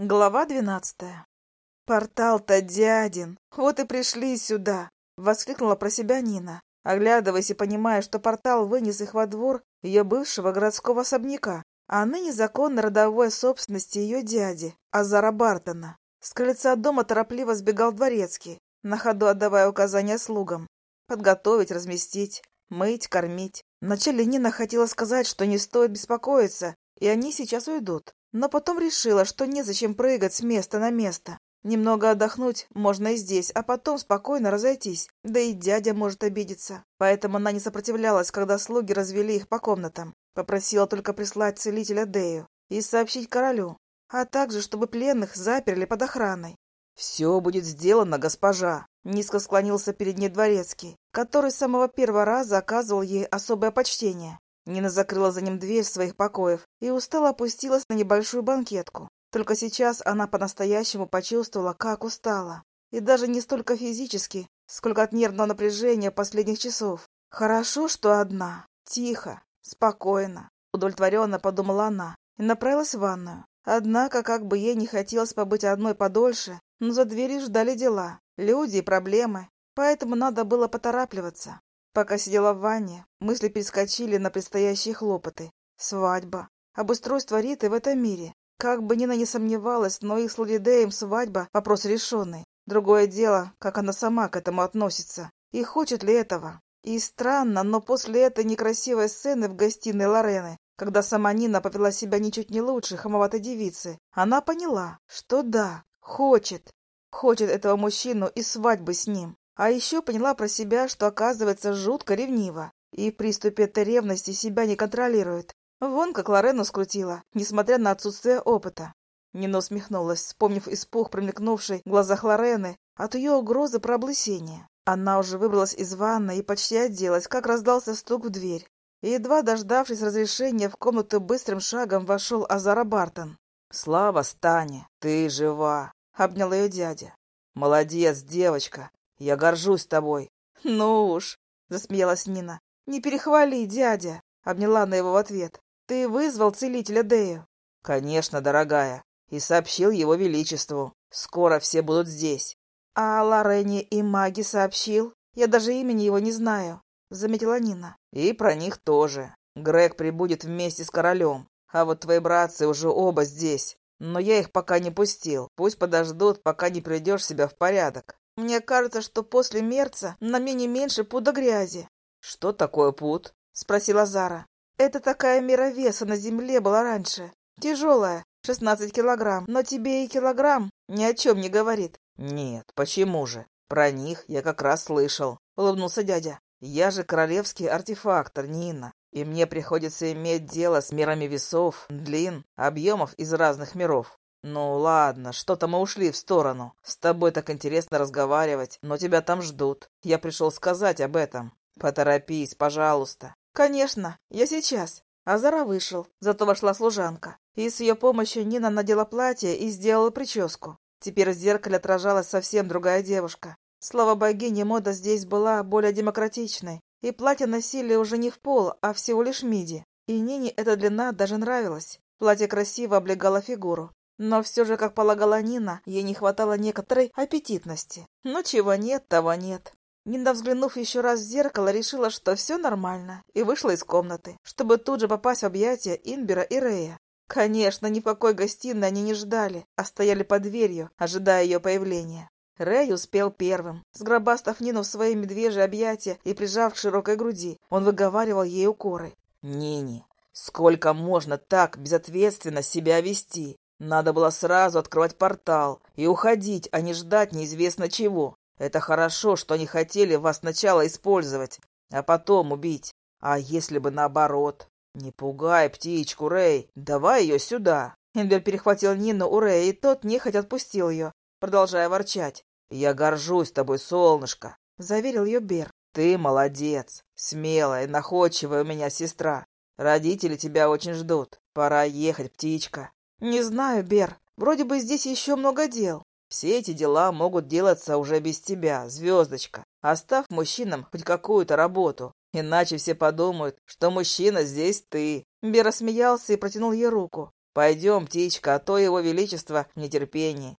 Глава двенадцатая. «Портал-то дядин! Вот и пришли сюда!» — воскликнула про себя Нина, оглядываясь и понимая, что портал вынес их во двор ее бывшего городского особняка, а ныне законно родовой собственности ее дяди, Азара Бартона. С крыльца дома торопливо сбегал дворецкий, на ходу отдавая указания слугам. Подготовить, разместить, мыть, кормить. Вначале Нина хотела сказать, что не стоит беспокоиться, и они сейчас уйдут. Но потом решила, что незачем прыгать с места на место. Немного отдохнуть можно и здесь, а потом спокойно разойтись. Да и дядя может обидеться. Поэтому она не сопротивлялась, когда слуги развели их по комнатам. Попросила только прислать целителя Дею и сообщить королю, а также, чтобы пленных заперли под охраной. «Все будет сделано, госпожа!» Низко склонился перед ней дворецкий, который с самого первого раза оказывал ей особое почтение. Нина закрыла за ним дверь своих покоев и устало опустилась на небольшую банкетку. Только сейчас она по-настоящему почувствовала, как устала. И даже не столько физически, сколько от нервного напряжения последних часов. Хорошо, что одна. Тихо, спокойно. Удовлетворенно подумала она и направилась в ванную. Однако, как бы ей не хотелось побыть одной подольше, но за дверью ждали дела, люди и проблемы, поэтому надо было поторапливаться. Пока сидела в ванне, мысли перескочили на предстоящие хлопоты. Свадьба. Обустройство Риты в этом мире. Как бы Нина не сомневалась, но их с Лулидеем свадьба – вопрос решенный. Другое дело, как она сама к этому относится. И хочет ли этого. И странно, но после этой некрасивой сцены в гостиной Лорены, когда сама Нина повела себя ничуть не лучше хамоватой девицы, она поняла, что да, хочет. Хочет этого мужчину и свадьбы с ним. А еще поняла про себя, что оказывается жутко ревнива, и в приступе этой ревности себя не контролирует. Вон как Лорену скрутила, несмотря на отсутствие опыта. Нина усмехнулась, вспомнив испуг, промелькнувший в глазах Лорены от ее угрозы про облысение. Она уже выбралась из ванны и почти оделась, как раздался стук в дверь. Едва дождавшись разрешения, в комнату быстрым шагом вошел Азара Бартон. «Слава Стане, ты жива!» — обнял ее дядя. «Молодец, девочка! Я горжусь тобой. Ну уж, засмеялась Нина. Не перехвали, дядя, обняла она его в ответ. Ты вызвал целителя Дею? Конечно, дорогая, и сообщил его величеству. Скоро все будут здесь. А Лорене и маги сообщил? Я даже имени его не знаю, заметила Нина. И про них тоже. Грег прибудет вместе с королем. А вот твои братцы уже оба здесь. Но я их пока не пустил. Пусть подождут, пока не придешь себя в порядок. Мне кажется, что после мерца на мне не меньше пуда грязи. — Что такое пуд? — спросила Зара. — Это такая мера веса на земле была раньше. Тяжелая, шестнадцать килограмм, но тебе и килограмм ни о чем не говорит. — Нет, почему же? Про них я как раз слышал, — улыбнулся дядя. Я же королевский артефактор, Нина, и мне приходится иметь дело с мерами весов, длин, объемов из разных миров. «Ну ладно, что-то мы ушли в сторону. С тобой так интересно разговаривать, но тебя там ждут. Я пришел сказать об этом. Поторопись, пожалуйста». «Конечно, я сейчас». Азара вышел, зато вошла служанка. И с ее помощью Нина надела платье и сделала прическу. Теперь в зеркале отражалась совсем другая девушка. Слава богине, мода здесь была более демократичной. И платье носили уже не в пол, а всего лишь миди. И Нине эта длина даже нравилась. Платье красиво облегало фигуру. Но все же, как полагала Нина, ей не хватало некоторой аппетитности. Но чего нет, того нет. Нина, взглянув еще раз в зеркало, решила, что все нормально, и вышла из комнаты, чтобы тут же попасть в объятия Инбера и Рея. Конечно, ни в какой гостиной они не ждали, а стояли под дверью, ожидая ее появления. Рэй успел первым. Сгробастав Нину в свои медвежьи объятия и прижав к широкой груди, он выговаривал ей укоры. «Нини, сколько можно так безответственно себя вести? Надо было сразу открывать портал и уходить, а не ждать неизвестно чего. Это хорошо, что они хотели вас сначала использовать, а потом убить. А если бы наоборот? Не пугай птичку, Рэй. Давай ее сюда. Инбер перехватил Нину у Рэя, и тот нехотя отпустил ее, продолжая ворчать. «Я горжусь тобой, солнышко», — заверил ее Бер. «Ты молодец, смелая, находчивая у меня сестра. Родители тебя очень ждут. Пора ехать, птичка». «Не знаю, Бер. Вроде бы здесь еще много дел». «Все эти дела могут делаться уже без тебя, звездочка. Оставь мужчинам хоть какую-то работу, иначе все подумают, что мужчина здесь ты». Бер смеялся и протянул ей руку. Пойдем, птичка, а то его величество в нетерпении.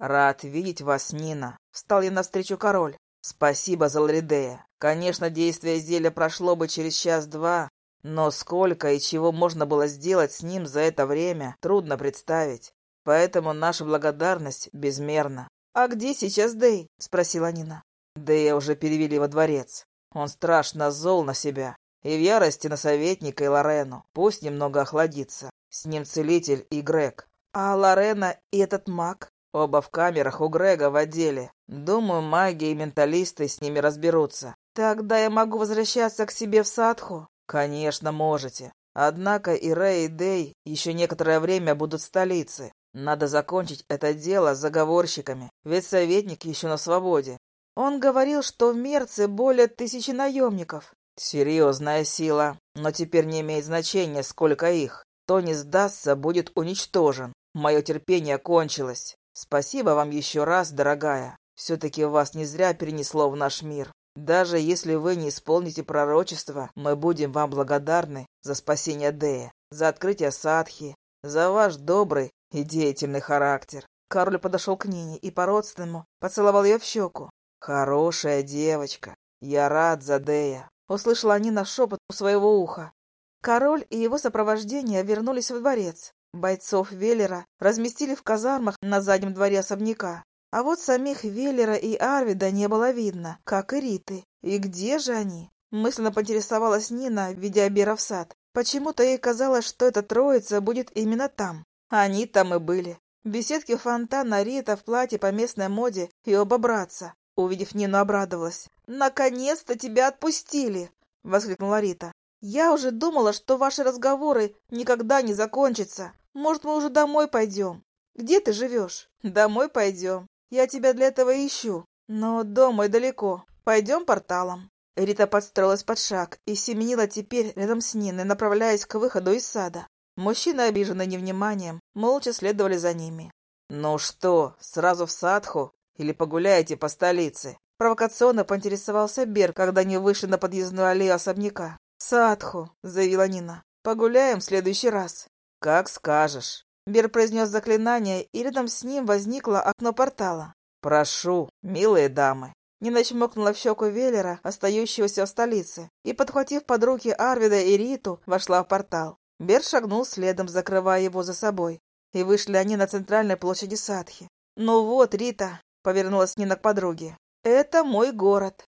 Рад видеть вас, Нина. Встал я навстречу король. Спасибо за Лоридея. Конечно, действие зелья прошло бы через час-два, но сколько и чего можно было сделать с ним за это время, трудно представить. Поэтому наша благодарность безмерна. «А где сейчас Дэй?» — спросила Нина. Дэя уже перевели во дворец. Он страшно зол на себя. И в ярости на советника и Лорену. Пусть немного охладится. С ним целитель и Грег. А Лорена и этот маг? Оба в камерах у Грега в отделе. Думаю, маги и менталисты с ними разберутся. Тогда я могу возвращаться к себе в Садху? Конечно, можете. Однако и Рэй, и Дэй еще некоторое время будут в столице. Надо закончить это дело с заговорщиками, ведь советник еще на свободе. Он говорил, что в Мерце более тысячи наемников. Серьезная сила, но теперь не имеет значения, сколько их. Кто не сдастся, будет уничтожен. Мое терпение кончилось. Спасибо вам еще раз, дорогая. Все-таки вас не зря перенесло в наш мир. Даже если вы не исполните пророчество, мы будем вам благодарны за спасение Дея, за открытие Садхи, за ваш добрый и деятельный характер. Король подошел к Нине и по-родственному поцеловал ее в щеку. «Хорошая девочка. Я рад за Дея. Услышала Нина шепот у своего уха. Король и его сопровождение вернулись во дворец. Бойцов Веллера разместили в казармах на заднем дворе особняка. А вот самих Веллера и Арвида не было видно, как и Риты. И где же они? Мысленно поинтересовалась Нина, ведя Бера в сад. Почему-то ей казалось, что эта троица будет именно там. Они там и были. В беседке фонтана Рита в платье по местной моде и оба братца. Увидев Нину, обрадовалась. «Наконец-то тебя отпустили!» — воскликнула Рита. «Я уже думала, что ваши разговоры никогда не закончатся. Может, мы уже домой пойдем? Где ты живешь?» «Домой пойдем. Я тебя для этого ищу. Но дом мой далеко. Пойдем порталом». Рита подстроилась под шаг и семенила теперь рядом с Ниной, направляясь к выходу из сада. Мужчины, обиженные невниманием, молча следовали за ними. «Ну что, сразу в садху?» Или погуляете по столице?» Провокационно поинтересовался Бер, когда они вышли на подъездную аллею особняка. «Садху», — заявила Нина. «Погуляем в следующий раз». «Как скажешь». Бер произнес заклинание, и рядом с ним возникло окно портала. «Прошу, милые дамы». Нина чмокнула в щеку Веллера, остающегося в столице, и, подхватив под руки Арвида и Риту, вошла в портал. Бер шагнул следом, закрывая его за собой, и вышли они на центральной площади Садхи. «Ну вот, Рита, — повернулась Нина к подруге. «Это мой город».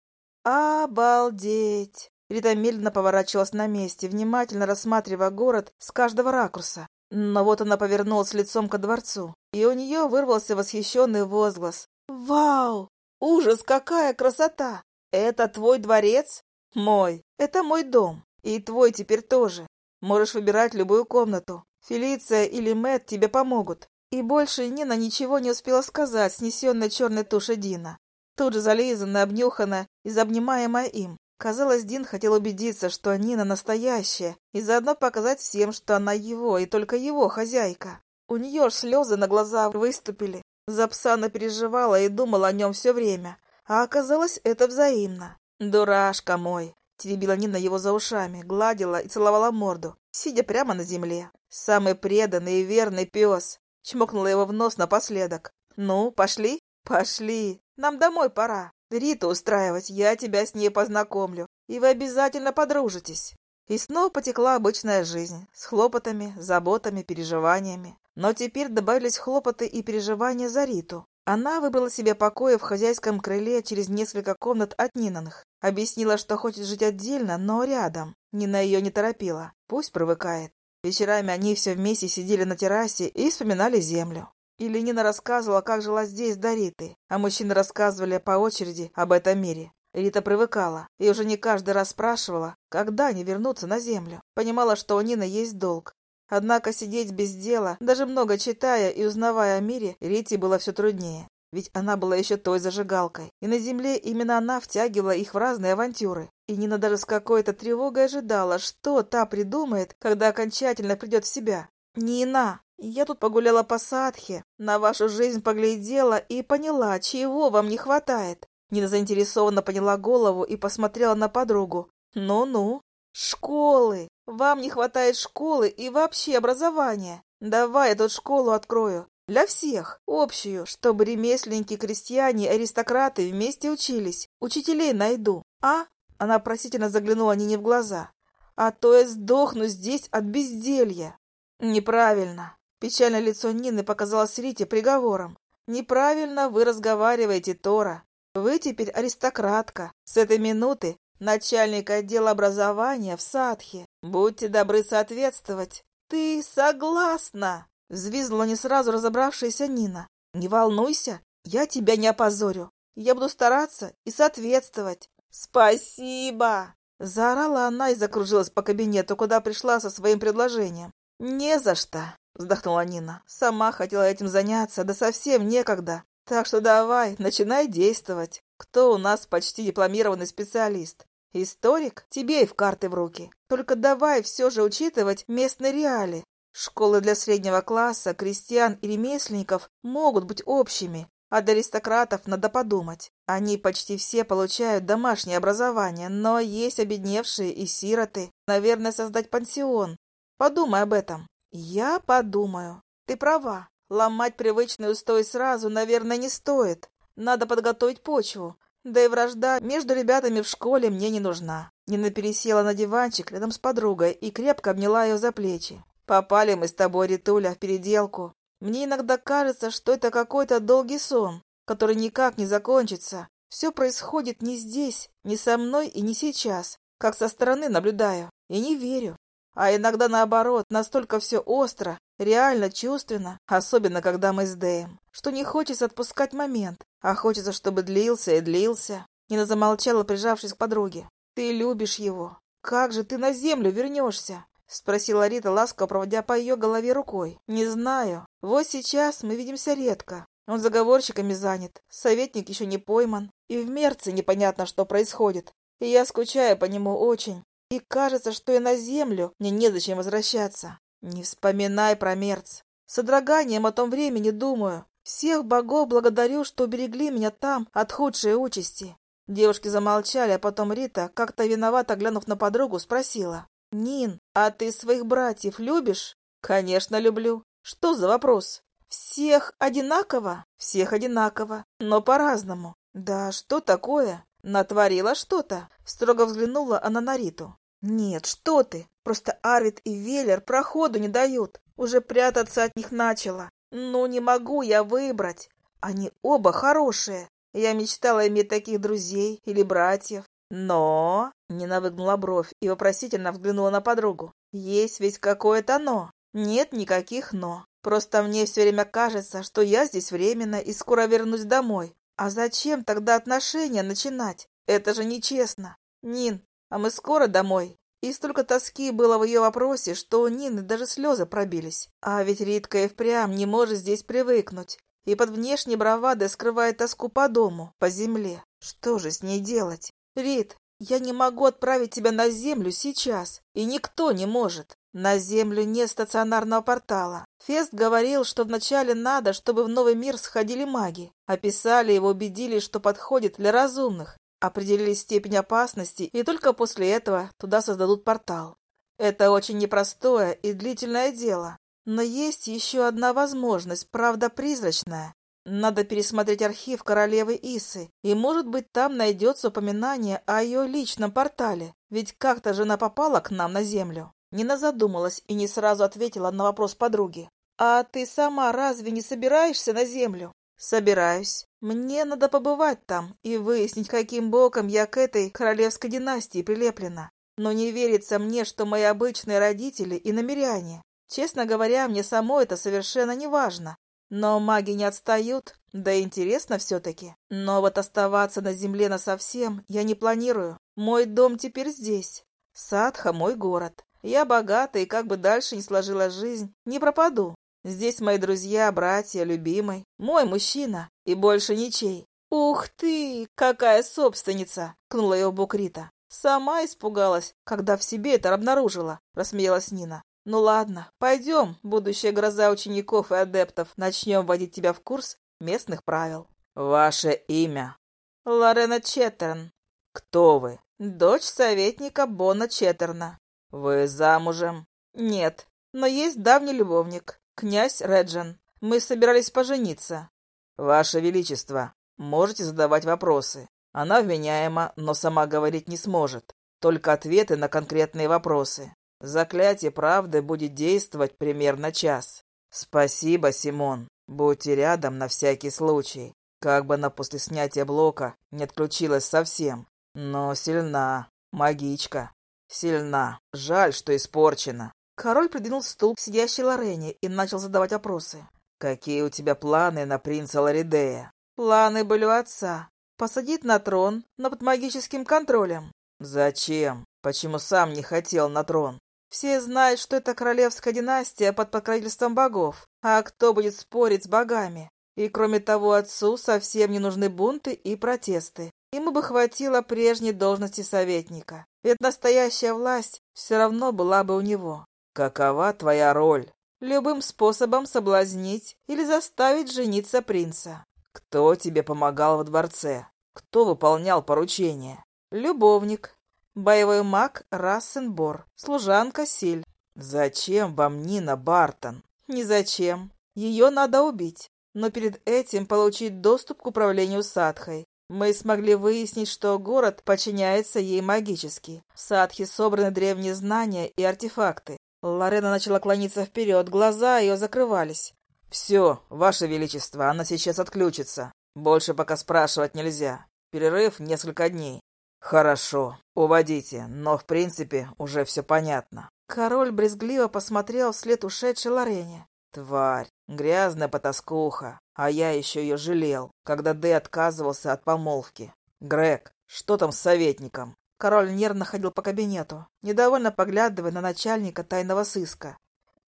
«Обалдеть!» Рита медленно поворачивалась на месте, внимательно рассматривая город с каждого ракурса. Но вот она повернулась лицом ко дворцу, и у нее вырвался восхищенный возглас. «Вау! Ужас, какая красота! Это твой дворец?» «Мой. Это мой дом. И твой теперь тоже. Можешь выбирать любую комнату. Фелиция или Мэтт тебе помогут. И больше Нина ничего не успела сказать, снесенная черной тушей Дина. Тут же зализанная, обнюханная и заобнимаемая им. Казалось, Дин хотел убедиться, что Нина настоящая, и заодно показать всем, что она его, и только его хозяйка. У нее ж слезы на глаза выступили. За пса она переживала и думала о нем все время. А оказалось, это взаимно. «Дурашка мой!» — теребила Нина его за ушами, гладила и целовала морду, сидя прямо на земле. «Самый преданный и верный пес. Чмокнула его в нос напоследок. «Ну, пошли?» «Пошли. Нам домой пора. Риту устраивать, я тебя с ней познакомлю. И вы обязательно подружитесь». И снова потекла обычная жизнь, с хлопотами, заботами, переживаниями. Но теперь добавились хлопоты и переживания за Риту. Она выбрала себе покои в хозяйском крыле через несколько комнат от Нинаных. Объяснила, что хочет жить отдельно, но рядом. Нина ее не торопила. Пусть привыкает. Вечерами они все вместе сидели на террасе и вспоминали землю. И Ленина рассказывала, как жила здесь до Риты, а мужчины рассказывали по очереди об этом мире. Рита привыкала и уже не каждый раз спрашивала, когда они вернутся на землю. Понимала, что у Нины есть долг. Однако сидеть без дела, даже много читая и узнавая о мире, Рите было все труднее. Ведь она была еще той зажигалкой, и на земле именно она втягивала их в разные авантюры. И Нина даже с какой-то тревогой ожидала, что та придумает, когда окончательно придет в себя. «Нина, я тут погуляла по Садхе, на вашу жизнь поглядела и поняла, чего вам не хватает». Нина заинтересованно поняла голову и посмотрела на подругу. «Ну-ну, школы. Вам не хватает школы и вообще образования. Давай я тут школу открою. Для всех. Общую, чтобы ремесленники, крестьяне аристократы вместе учились. Учителей найду. А? Она просительно заглянула Нине в глаза. А то я сдохну здесь от безделья. Неправильно. Печальное лицо Нины показалось Рите приговором. Неправильно вы разговариваете, Тора. Вы теперь аристократка. С этой минуты начальник отдела образования в Садхе. Будьте добры соответствовать. Ты согласна? Взвизгнула не сразу разобравшаяся Нина. Не волнуйся, я тебя не опозорю. Я буду стараться и соответствовать. Спасибо! Заорала она и закружилась по кабинету, куда пришла со своим предложением. «Не за что!» — вздохнула Нина. «Сама хотела этим заняться, да совсем некогда. Так что давай, начинай действовать. Кто у нас почти дипломированный специалист? Историк? Тебе и в карты в руки. Только давай все же учитывать местные реалии. Школы для среднего класса, крестьян и ремесленников могут быть общими, а для аристократов надо подумать. Они почти все получают домашнее образование, но есть обедневшие и сироты. Наверное, создать пансион. Подумай об этом. Я подумаю. Ты права. Ломать привычный устой сразу, наверное, не стоит. Надо подготовить почву. Да и вражда между ребятами в школе мне не нужна. Нина пересела на диванчик рядом с подругой и крепко обняла ее за плечи. Попали мы с тобой, Ритуля, в переделку. Мне иногда кажется, что это какой-то долгий сон, который никак не закончится. Все происходит не здесь, не со мной и не сейчас, как со стороны наблюдаю. И не верю. А иногда наоборот, настолько все остро, реально чувственно, особенно когда мы с Дэем, что не хочется отпускать момент, а хочется, чтобы длился и длился. Нина замолчала, прижавшись к подруге. «Ты любишь его. Как же ты на землю вернешься?» — спросила Рита, ласково проводя по ее голове рукой. «Не знаю. Вот сейчас мы видимся редко. Он заговорщиками занят, советник еще не пойман, и в Мерце непонятно, что происходит. И я скучаю по нему очень. И кажется, что и на землю мне незачем возвращаться. Не вспоминай про мерц. С содроганием о том времени думаю. Всех богов благодарю, что уберегли меня там от худшей участи. Девушки замолчали, а потом Рита, как-то виновато глянув на подругу, спросила. «Нин, а ты своих братьев любишь?» «Конечно, люблю. Что за вопрос?» «Всех одинаково?» «Всех одинаково, но по-разному». «Да что такое?» «Натворила что-то?» Строго взглянула она на Риту. «Нет, что ты! Просто Арвид и Веллер проходу не дают. Уже прятаться от них начала. Ну, не могу я выбрать. Они оба хорошие. Я мечтала иметь таких друзей или братьев. Но...» Нина выгнула бровь и вопросительно взглянула на подругу. «Есть ведь какое-то «но». Нет никаких «но». Просто мне все время кажется, что я здесь временно и скоро вернусь домой. А зачем тогда отношения начинать? Это же нечестно. Нин, а мы скоро домой. И столько тоски было в ее вопросе, что у Нины даже слезы пробились. А ведь Ритка и впрямь не может здесь привыкнуть. И под внешней бравадой скрывает тоску по дому, по земле. Что же с ней делать? Рит, я не могу отправить тебя на землю сейчас. И никто не может. На землю нет стационарного портала. Фест говорил, что вначале надо, чтобы в новый мир сходили маги. Описали его, убедились, что подходит для разумных определили степень опасности, и только после этого туда создадут портал. Это очень непростое и длительное дело. Но есть еще одна возможность, правда призрачная. Надо пересмотреть архив королевы Исы, и, может быть, там найдется упоминание о ее личном портале, ведь как-то жена попала к нам на землю. Нина задумалась и не сразу ответила на вопрос подруги. «А ты сама разве не собираешься на землю?» «Собираюсь. Мне надо побывать там и выяснить, каким боком я к этой королевской династии прилеплена. Но не верится мне, что мои обычные родители и намеряне. Честно говоря, мне само это совершенно не важно. Но маги не отстают, да интересно все-таки. Но вот оставаться на земле насовсем я не планирую. Мой дом теперь здесь. Садха — мой город. Я богата, и как бы дальше ни сложилась жизнь, не пропаду. Здесь мои друзья, братья, любимый, мой мужчина и больше ничей. «Ух ты, какая собственница!» — кнула его бок Рита. «Сама испугалась, когда в себе это обнаружила», — рассмеялась Нина. «Ну ладно, пойдем, будущая гроза учеников и адептов, начнем вводить тебя в курс местных правил». «Ваше имя?» «Лорена Четтерн». «Кто вы?» «Дочь советника Бона Четтерна». «Вы замужем?» «Нет, но есть давний любовник. князь Реджин. Мы собирались пожениться». «Ваше Величество, можете задавать вопросы. Она вменяема, но сама говорить не сможет. Только ответы на конкретные вопросы. Заклятие правды будет действовать примерно час. Спасибо, Симон. Будьте рядом на всякий случай. Как бы она после снятия блока не отключилась совсем. Но сильна. Магичка. Сильна. Жаль, что испорчена. Король придвинул стул к сидящей Лорене и начал задавать вопросы. «Какие у тебя планы на принца Ларидея?» «Планы были у отца. Посадить на трон, но под магическим контролем». «Зачем? Почему сам не хотел на трон?» «Все знают, что это королевская династия под покровительством богов. А кто будет спорить с богами? И кроме того, отцу совсем не нужны бунты и протесты. Ему бы хватило прежней должности советника. Ведь настоящая власть все равно была бы у него. Какова твоя роль? Любым способом соблазнить или заставить жениться принца. Кто тебе помогал во дворце? Кто выполнял поручения? Любовник. Боевой маг Рассенбор. Служанка Силь. Зачем вам Нина Бартон? Ни зачем. Ее надо убить. Но перед этим получить доступ к управлению Садхой. Мы смогли выяснить, что город подчиняется ей магически. В Садхе собраны древние знания и артефакты. Лорена начала клониться вперед, глаза ее закрывались. «Все, Ваше Величество, она сейчас отключится. Больше пока спрашивать нельзя. Перерыв несколько дней». «Хорошо, уводите, но в принципе уже все понятно». Король брезгливо посмотрел вслед ушедшей Лорене. «Тварь, грязная потаскуха, а я еще ее жалел, когда Дэй отказывался от помолвки. Грег, что там с советником?» Король нервно ходил по кабинету, недовольно поглядывая на начальника тайного сыска.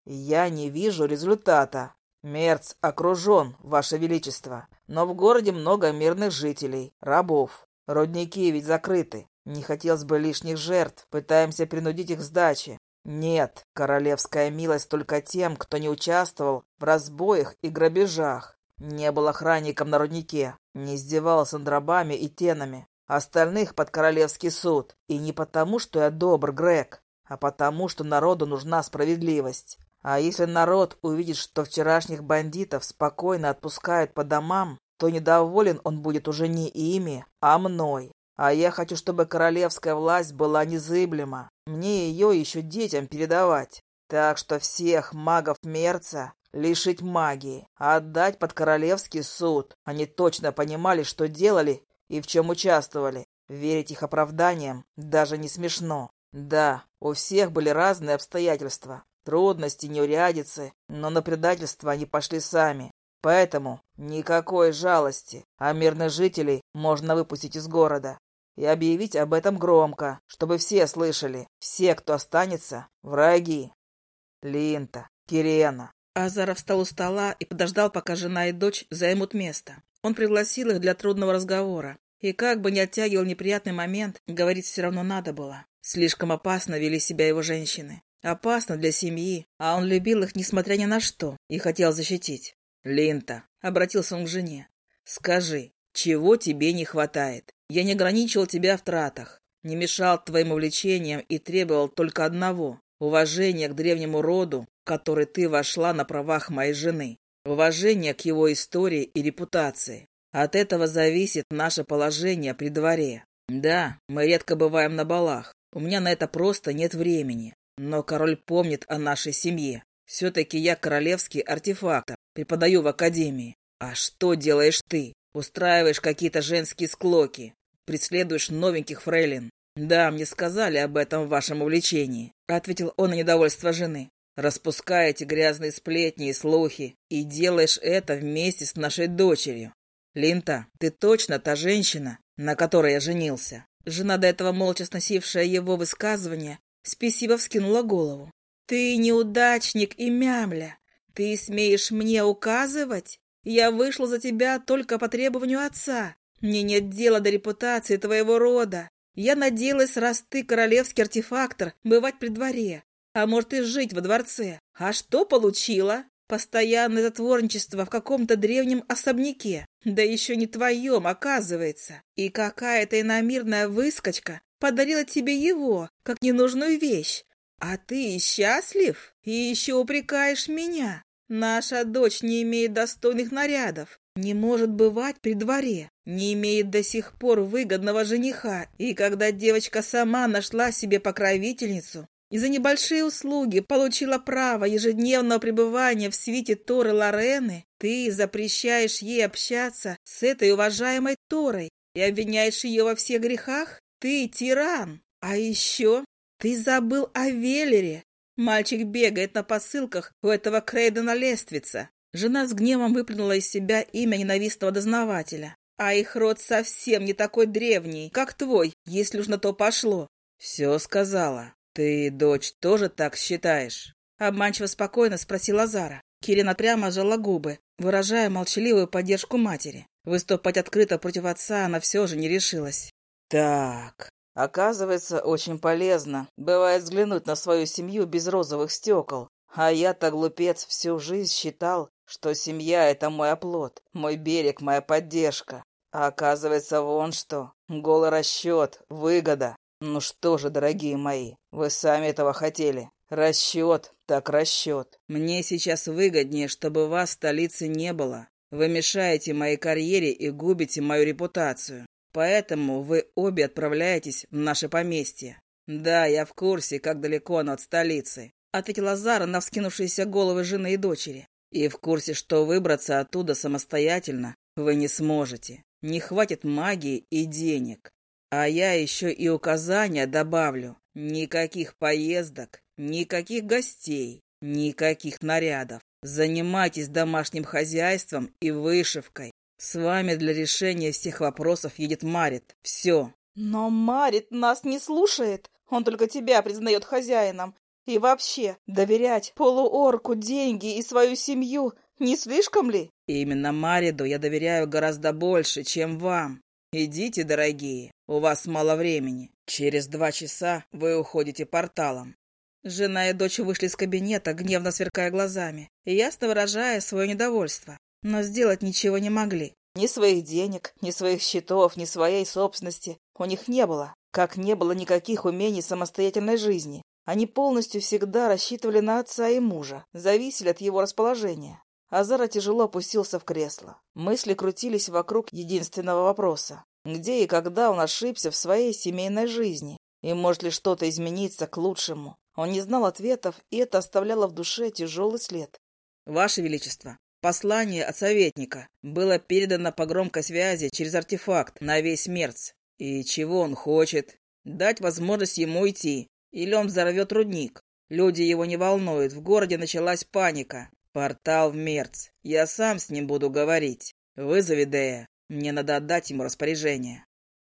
«Я не вижу результата», Мерц окружен, Ваше Величество, но в городе много мирных жителей, рабов. Родники ведь закрыты. Не хотелось бы лишних жертв, пытаемся принудить их к сдаче. Нет, королевская милость только тем, кто не участвовал в разбоях и грабежах. Не был охранником на роднике, не издевался над рабами и тенами. Остальных под королевский суд. И не потому, что я добр, Грег, а потому, что народу нужна справедливость. А если народ увидит, что вчерашних бандитов спокойно отпускают по домам, то недоволен он будет уже не ими, а мной. А я хочу, чтобы королевская власть была незыблема. Мне ее еще детям передавать. Так что всех магов Мерца лишить магии, а отдать под королевский суд. Они точно понимали, что делали и в чем участвовали. Верить их оправданиям даже не смешно. Да, у всех были разные обстоятельства. Трудности, неурядицы, но на предательство они пошли сами. Поэтому никакой жалости, а мирных жителей можно выпустить из города. И объявить об этом громко, чтобы все слышали. Все, кто останется, враги. Линта, Кирена. Азаров встал у стола и подождал, пока жена и дочь займут место. Он пригласил их для трудного разговора. И как бы ни оттягивал неприятный момент, говорить все равно надо было. Слишком опасно вели себя его женщины. Опасно для семьи, а он любил их, несмотря ни на что, и хотел защитить. «Линта», — обратился он к жене, — «скажи, чего тебе не хватает? Я не ограничивал тебя в тратах, не мешал твоим увлечениям и требовал только одного — уважения к древнему роду, в который ты вошла на правах моей жены, уважения к его истории и репутации. От этого зависит наше положение при дворе. Да, мы редко бываем на балах, у меня на это просто нет времени, но король помнит о нашей семье. Все-таки я королевский артефактор, преподаю в академии. А что делаешь ты? Устраиваешь какие-то женские склоки, преследуешь новеньких фрейлин. Да, мне сказали об этом в вашем увлечении, ответил он на недовольство жены. Распускаете грязные сплетни и слухи, и делаешь это вместе с нашей дочерью. Линта, ты точно та женщина, на которой я женился. Жена, до этого молча сносившая его высказывание, Спесиво вскинула голову. «Ты неудачник и мямля. Ты смеешь мне указывать? Я вышла за тебя только по требованию отца. Мне нет дела до репутации твоего рода. Я надеялась, раз ты королевский артефактор, бывать при дворе. А может и жить во дворце. А что получила? Постоянное затворничество в каком-то древнем особняке. Да еще не твоем, оказывается. И какая-то иномирная выскочка подарила тебе его, как ненужную вещь. А ты счастлив и еще упрекаешь меня. Наша дочь не имеет достойных нарядов, не может бывать при дворе, не имеет до сих пор выгодного жениха, и когда девочка сама нашла себе покровительницу и за небольшие услуги получила право ежедневного пребывания в свите Торы Лорены, ты запрещаешь ей общаться с этой уважаемой Торой и обвиняешь ее во всех грехах? Ты тиран! А еще ты забыл о Велере. Мальчик бегает на посылках у этого Крейдена Лествица. Жена с гневом выплюнула из себя имя ненавистного дознавателя. А их род совсем не такой древний, как твой, если уж на то пошло. Все сказала. Ты, дочь, тоже так считаешь? Обманчиво спокойно спросила Зара. Кирина прямо сжала губы, выражая молчаливую поддержку матери. Выступать открыто против отца она все же не решилась. Так, оказывается, очень полезно. Бывает взглянуть на свою семью без розовых стекол. А я-то, глупец, всю жизнь считал, что семья — это мой оплот, мой берег, моя поддержка. А оказывается, вон что. Голый расчет, выгода. Ну что же, дорогие мои, вы сами этого хотели. Расчет, так расчет. Мне сейчас выгоднее, чтобы вас в столице не было. Вы мешаете моей карьере и губите мою репутацию. Поэтому вы обе отправляетесь в наше поместье. Да, я в курсе, как далеко оно от столицы. Ответила Зара на вскинувшиеся головы жены и дочери. И в курсе, что выбраться оттуда самостоятельно вы не сможете. Не хватит магии и денег. А я еще и указания добавлю. Никаких поездок, никаких гостей, никаких нарядов. Занимайтесь домашним хозяйством и вышивкой. С вами для решения всех вопросов едет Марит. Все. Но Марит нас не слушает. Он только тебя признает хозяином. И вообще, доверять полуорку деньги и свою семью не слишком ли? Именно Мариду я доверяю гораздо больше, чем вам. Идите, дорогие, у вас мало времени. Через два часа вы уходите порталом. Жена и дочь вышли из кабинета, гневно сверкая глазами, ясно выражая свое недовольство. Но сделать ничего не могли. Ни своих денег, ни своих счетов, ни своей собственности у них не было, как не было никаких умений самостоятельной жизни. Они полностью всегда рассчитывали на отца и мужа, зависели от его расположения. Азара тяжело опустился в кресло. Мысли крутились вокруг единственного вопроса. Где и когда он ошибся в своей семейной жизни? И может ли что-то измениться к лучшему? Он не знал ответов, и это оставляло в душе тяжелый след. «Ваше Величество, послание от советника было передано по громкой связи через артефакт на весь Мерц. И чего он хочет? Дать возможность ему идти, или он взорвет рудник. Люди его не волнуют, в городе началась паника. Портал в Мерц. Я сам с ним буду говорить. Вызови Дея. Мне надо отдать ему распоряжение.